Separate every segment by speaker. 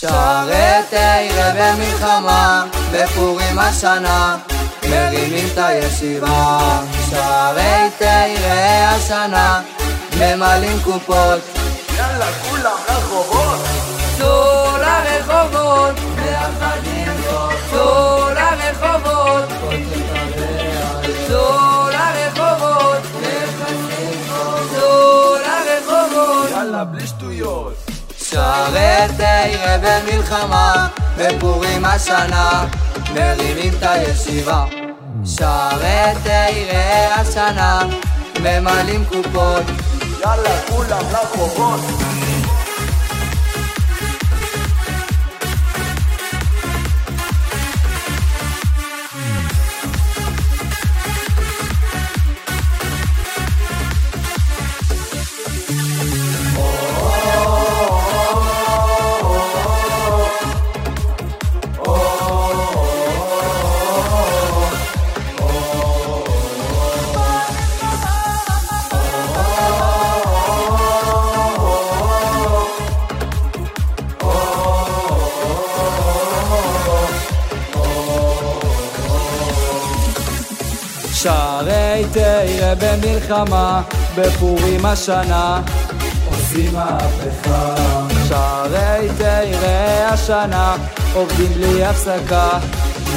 Speaker 1: שערי תראה במלחמה, בפורים השנה, מרימים את הישיבה. שערי תראה השנה, ממלאים קופות.
Speaker 2: יאללה, כולם לרחובות!
Speaker 1: צאו לרחובות, ביחד נרקוד. צאו לרחובות, צאו לרחובות, צאו לרחובות.
Speaker 2: יאללה, בלי שטויות!
Speaker 1: תראה במלחמה, בפורים השנה, מרימים את הישיבה. תראה השנה, ממלאים קופות.
Speaker 2: יאללה, כולם לרחובות!
Speaker 1: שערי תראה במלחמה, בפורים השנה,
Speaker 2: עושים מהפכה!
Speaker 1: שערי תראה השנה, עובדים בלי הפסקה.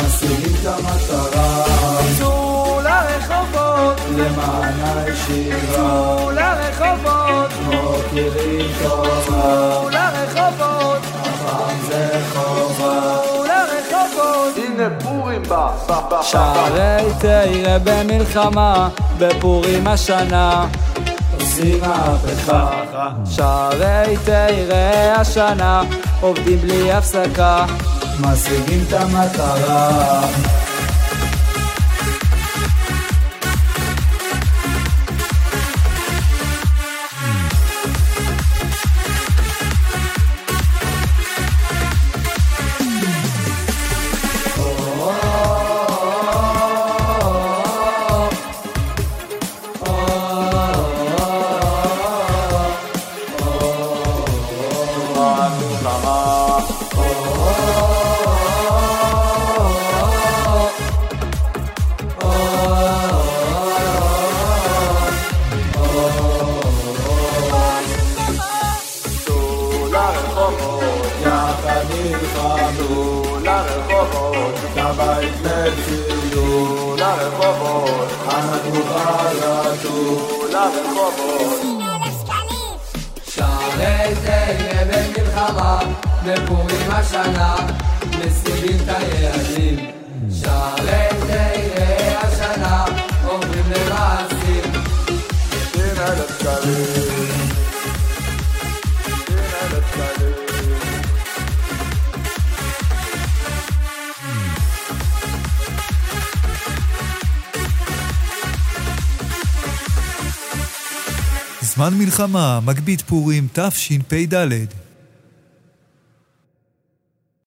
Speaker 2: משיגים את המטרה!
Speaker 1: צאו לרחובות,
Speaker 2: למען הישיבה!
Speaker 1: צאו לרחובות,
Speaker 2: מוקירים טובה!
Speaker 1: שערי תראה במלחמה, בפורים השנה,
Speaker 2: עושים מהפכה!
Speaker 1: שערי תראה השנה, עובדים בלי הפסקה.
Speaker 2: משיגים את המטרה! לרחובות, יחד נלחמנו לרחובות, את הבית לציון לרחובות, אנחנו חרדו לרחובות.
Speaker 1: שערי תראה במלחמה, בפורים השנה, משיגים את היעדים. שערי תראה
Speaker 3: זמן מלחמה, מגבית פורים תשפ"ד